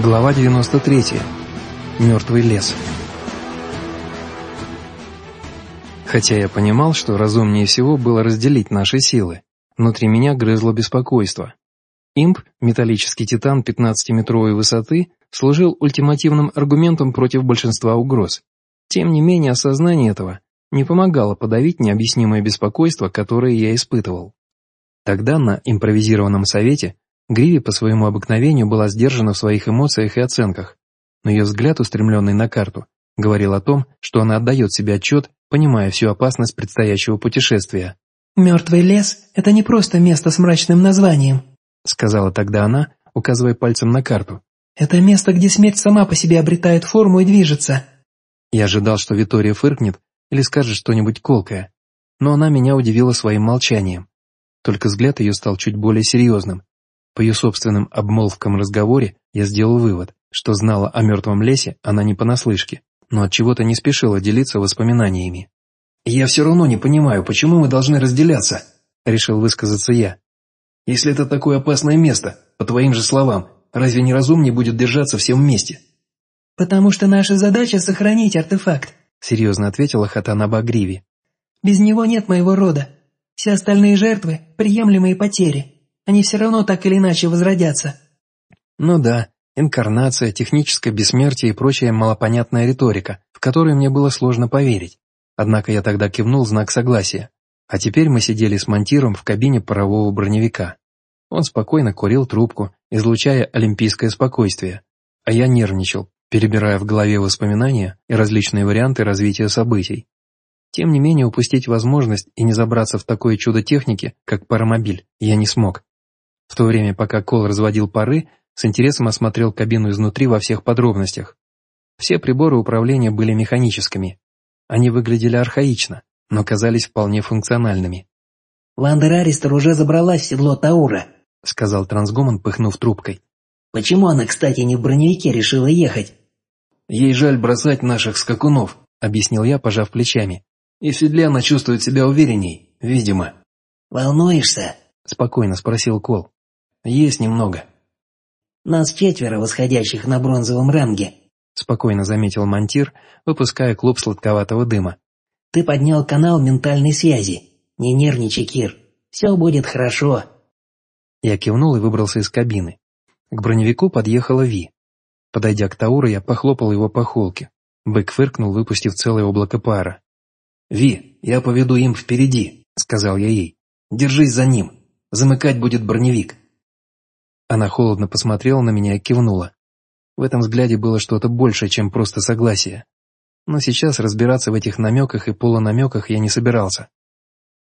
Глава 93. Мертвый лес. Хотя я понимал, что разумнее всего было разделить наши силы, внутри меня грызло беспокойство. Имп, металлический титан 15-метровой высоты, служил ультимативным аргументом против большинства угроз. Тем не менее, осознание этого не помогало подавить необъяснимое беспокойство, которое я испытывал. Тогда на импровизированном совете Гриви по своему обыкновению была сдержана в своих эмоциях и оценках, но ее взгляд, устремленный на карту, говорил о том, что она отдает себе отчет, понимая всю опасность предстоящего путешествия. «Мертвый лес – это не просто место с мрачным названием», – сказала тогда она, указывая пальцем на карту. «Это место, где смерть сама по себе обретает форму и движется». Я ожидал, что Витория фыркнет или скажет что-нибудь колкое, но она меня удивила своим молчанием. Только взгляд ее стал чуть более серьезным, по ее собственным обмолвкам разговоре я сделал вывод, что знала о мертвом лесе она не понаслышке, но от чего то не спешила делиться воспоминаниями. «Я все равно не понимаю, почему мы должны разделяться», — решил высказаться я. «Если это такое опасное место, по твоим же словам, разве не разумнее будет держаться всем вместе?» «Потому что наша задача — сохранить артефакт», — серьезно ответила Хатана Багриви. «Без него нет моего рода. Все остальные жертвы — приемлемые потери. Они все равно так или иначе возродятся». Ну да, инкарнация, техническое бессмертие и прочая малопонятная риторика, в которую мне было сложно поверить. Однако я тогда кивнул знак согласия. А теперь мы сидели с монтиром в кабине парового броневика. Он спокойно курил трубку, излучая олимпийское спокойствие. А я нервничал, перебирая в голове воспоминания и различные варианты развития событий. Тем не менее, упустить возможность и не забраться в такое чудо техники, как паромобиль, я не смог. В то время, пока Кол разводил пары, с интересом осмотрел кабину изнутри во всех подробностях. Все приборы управления были механическими. Они выглядели архаично, но казались вполне функциональными. «Вандер Аристер уже забралась в седло Таура», — сказал трансгуман, пыхнув трубкой. «Почему она, кстати, не в броневике решила ехать?» «Ей жаль бросать наших скакунов», — объяснил я, пожав плечами. «И в седле она чувствует себя уверенней, видимо». «Волнуешься?» — спокойно спросил Кол. Есть немного. Нас четверо восходящих на бронзовом ранге, спокойно заметил Монтир, выпуская клуб сладковатого дыма. Ты поднял канал ментальной связи. Не нервничай, Кир. Все будет хорошо. Я кивнул и выбрался из кабины. К броневику подъехала Ви. Подойдя к Тауру, я похлопал его по холке. Бык фыркнул, выпустив целое облако пара. «Ви, я поведу им впереди», — сказал я ей. «Держись за ним. Замыкать будет броневик». Она холодно посмотрела на меня и кивнула. В этом взгляде было что-то большее, чем просто согласие. Но сейчас разбираться в этих намеках и полунамеках я не собирался.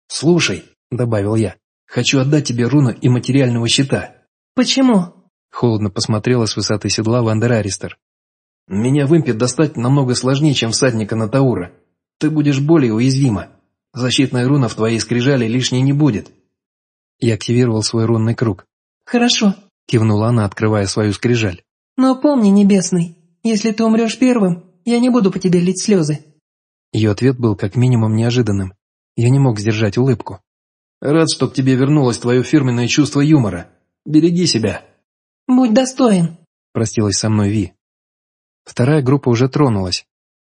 «Слушай», — добавил я, — «хочу отдать тебе руну и материального щита». «Почему?» — холодно посмотрела с высоты седла Вандер Аристер. «Меня в импе достать намного сложнее, чем всадника на Таура. Ты будешь более уязвима. Защитная руна в твоей скрижали лишней не будет». Я активировал свой рунный круг. «Хорошо», — кивнула она, открывая свою скрижаль. «Но помни, Небесный, если ты умрешь первым, я не буду по тебе лить слезы». Ее ответ был как минимум неожиданным. Я не мог сдержать улыбку. «Рад, что к тебе вернулось твое фирменное чувство юмора. Береги себя». «Будь достоин», — простилась со мной Ви. Вторая группа уже тронулась.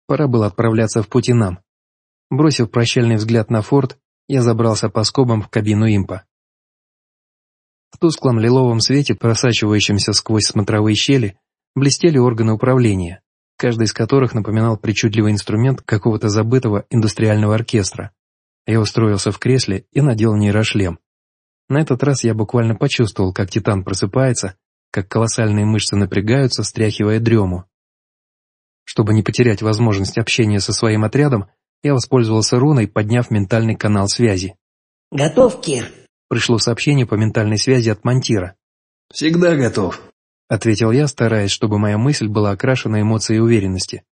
Пора было отправляться в путь и нам. Бросив прощальный взгляд на форт, я забрался по скобам в кабину импа. В тусклом лиловом свете, просачивающемся сквозь смотровые щели, блестели органы управления, каждый из которых напоминал причудливый инструмент какого-то забытого индустриального оркестра. Я устроился в кресле и надел нейрошлем. На этот раз я буквально почувствовал, как Титан просыпается, как колоссальные мышцы напрягаются, стряхивая дрему. Чтобы не потерять возможность общения со своим отрядом, я воспользовался руной, подняв ментальный канал связи. «Готов, Кир?» Пришло сообщение по ментальной связи от Монтира. «Всегда готов», — ответил я, стараясь, чтобы моя мысль была окрашена эмоцией уверенности.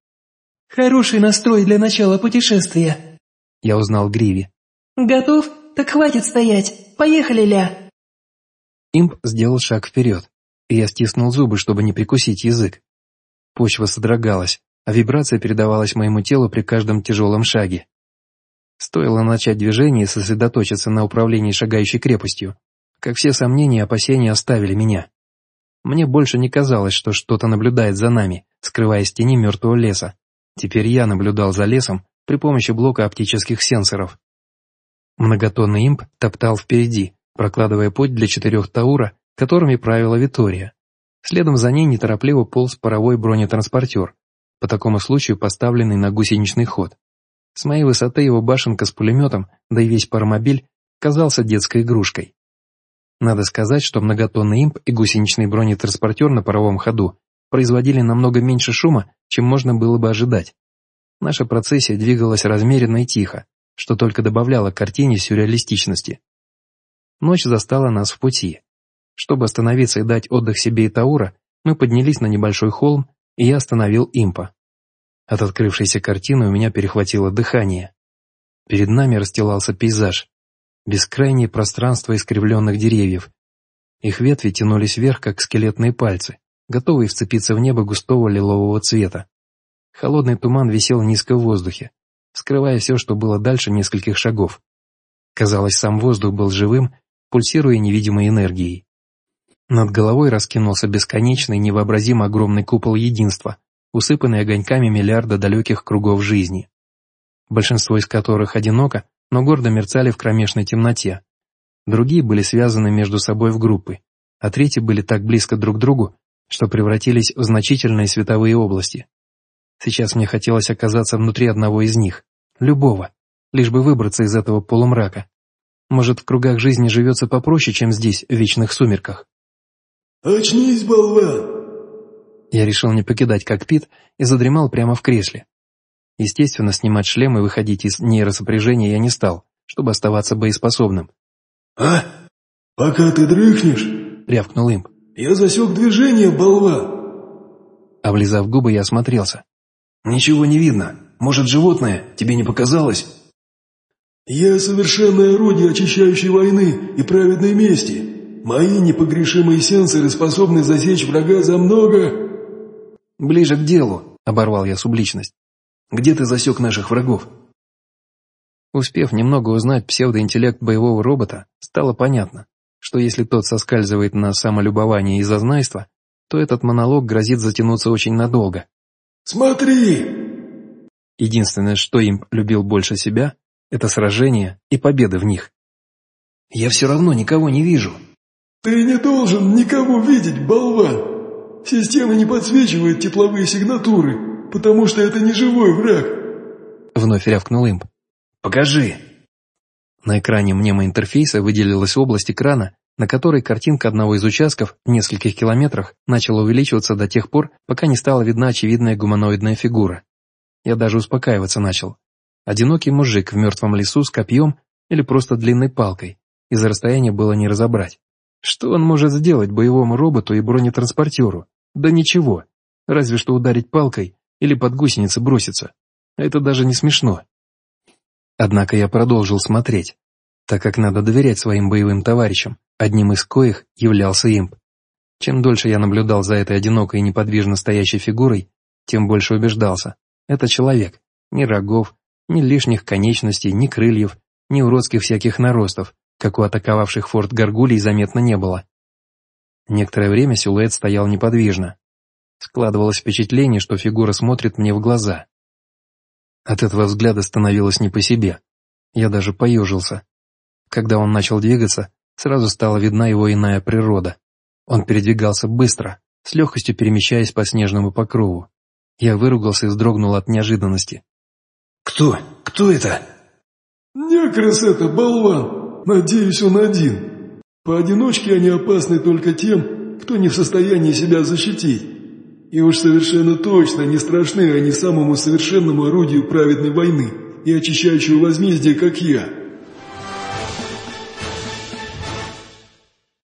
«Хороший настрой для начала путешествия», — я узнал Гриви. «Готов? Так хватит стоять. Поехали, Ля!» Имп сделал шаг вперед, и я стиснул зубы, чтобы не прикусить язык. Почва содрогалась, а вибрация передавалась моему телу при каждом тяжелом шаге. Стоило начать движение и сосредоточиться на управлении шагающей крепостью, как все сомнения и опасения оставили меня. Мне больше не казалось, что что-то наблюдает за нами, скрываясь в тени мертвого леса. Теперь я наблюдал за лесом при помощи блока оптических сенсоров. Многотонный имп топтал впереди, прокладывая путь для четырех Таура, которыми правила Витория. Следом за ней неторопливо полз паровой бронетранспортер, по такому случаю поставленный на гусеничный ход. С моей высоты его башенка с пулеметом, да и весь паромобиль, казался детской игрушкой. Надо сказать, что многотонный имп и гусеничный бронетранспортер на паровом ходу производили намного меньше шума, чем можно было бы ожидать. Наша процессия двигалась размеренно и тихо, что только добавляло картине сюрреалистичности. Ночь застала нас в пути. Чтобы остановиться и дать отдых себе и Таура, мы поднялись на небольшой холм, и я остановил импа. От открывшейся картины у меня перехватило дыхание. Перед нами расстилался пейзаж. Бескрайнее пространство искривленных деревьев. Их ветви тянулись вверх, как скелетные пальцы, готовые вцепиться в небо густого лилового цвета. Холодный туман висел низко в воздухе, скрывая все, что было дальше нескольких шагов. Казалось, сам воздух был живым, пульсируя невидимой энергией. Над головой раскинулся бесконечный, невообразимо огромный купол единства, усыпанный огоньками миллиарда далеких кругов жизни. Большинство из которых одиноко, но гордо мерцали в кромешной темноте. Другие были связаны между собой в группы, а третьи были так близко друг к другу, что превратились в значительные световые области. Сейчас мне хотелось оказаться внутри одного из них, любого, лишь бы выбраться из этого полумрака. Может, в кругах жизни живется попроще, чем здесь, в вечных сумерках. «Очнись, болван!» Я решил не покидать кокпит и задремал прямо в кресле. Естественно, снимать шлем и выходить из нейросопряжения я не стал, чтобы оставаться боеспособным. «А? Пока ты дрыхнешь?» — рявкнул имп. «Я засек движение, болван!» Облизав губы, я осмотрелся. «Ничего не видно. Может, животное? Тебе не показалось?» «Я совершенное орудие очищающей войны и праведной мести. Мои непогрешимые сенсоры способны засечь врага за много...» «Ближе к делу», — оборвал я субличность. «Где ты засек наших врагов?» Успев немного узнать псевдоинтеллект боевого робота, стало понятно, что если тот соскальзывает на самолюбование и зазнайство, то этот монолог грозит затянуться очень надолго. «Смотри!» Единственное, что им любил больше себя, это сражения и победы в них. «Я все равно никого не вижу». «Ты не должен никого видеть, болван! Система не подсвечивает тепловые сигнатуры, потому что это не живой враг!» Вновь рявкнул имп. «Покажи!» На экране мнемоинтерфейса выделилась область экрана, на которой картинка одного из участков в нескольких километрах начала увеличиваться до тех пор, пока не стала видна очевидная гуманоидная фигура. Я даже успокаиваться начал. Одинокий мужик в мертвом лесу с копьем или просто длинной палкой. Из-за расстояния было не разобрать. Что он может сделать боевому роботу и бронетранспортеру? Да ничего. Разве что ударить палкой или под гусеницы броситься. Это даже не смешно. Однако я продолжил смотреть, так как надо доверять своим боевым товарищам, одним из коих являлся имп. Чем дольше я наблюдал за этой одинокой и неподвижно стоящей фигурой, тем больше убеждался. Это человек. Ни рогов, ни лишних конечностей, ни крыльев, ни уродских всяких наростов, как у атаковавших форт Гаргулий заметно не было. Некоторое время силуэт стоял неподвижно. Складывалось впечатление, что фигура смотрит мне в глаза. От этого взгляда становилось не по себе. Я даже поежился. Когда он начал двигаться, сразу стала видна его иная природа. Он передвигался быстро, с легкостью перемещаясь по снежному покрову. Я выругался и вздрогнул от неожиданности. «Кто? Кто это?» «Некрос это, болван! Надеюсь, он один. Поодиночке они опасны только тем, кто не в состоянии себя защитить. И уж совершенно точно не страшны они самому совершенному орудию праведной войны и очищающего возмездия, как я».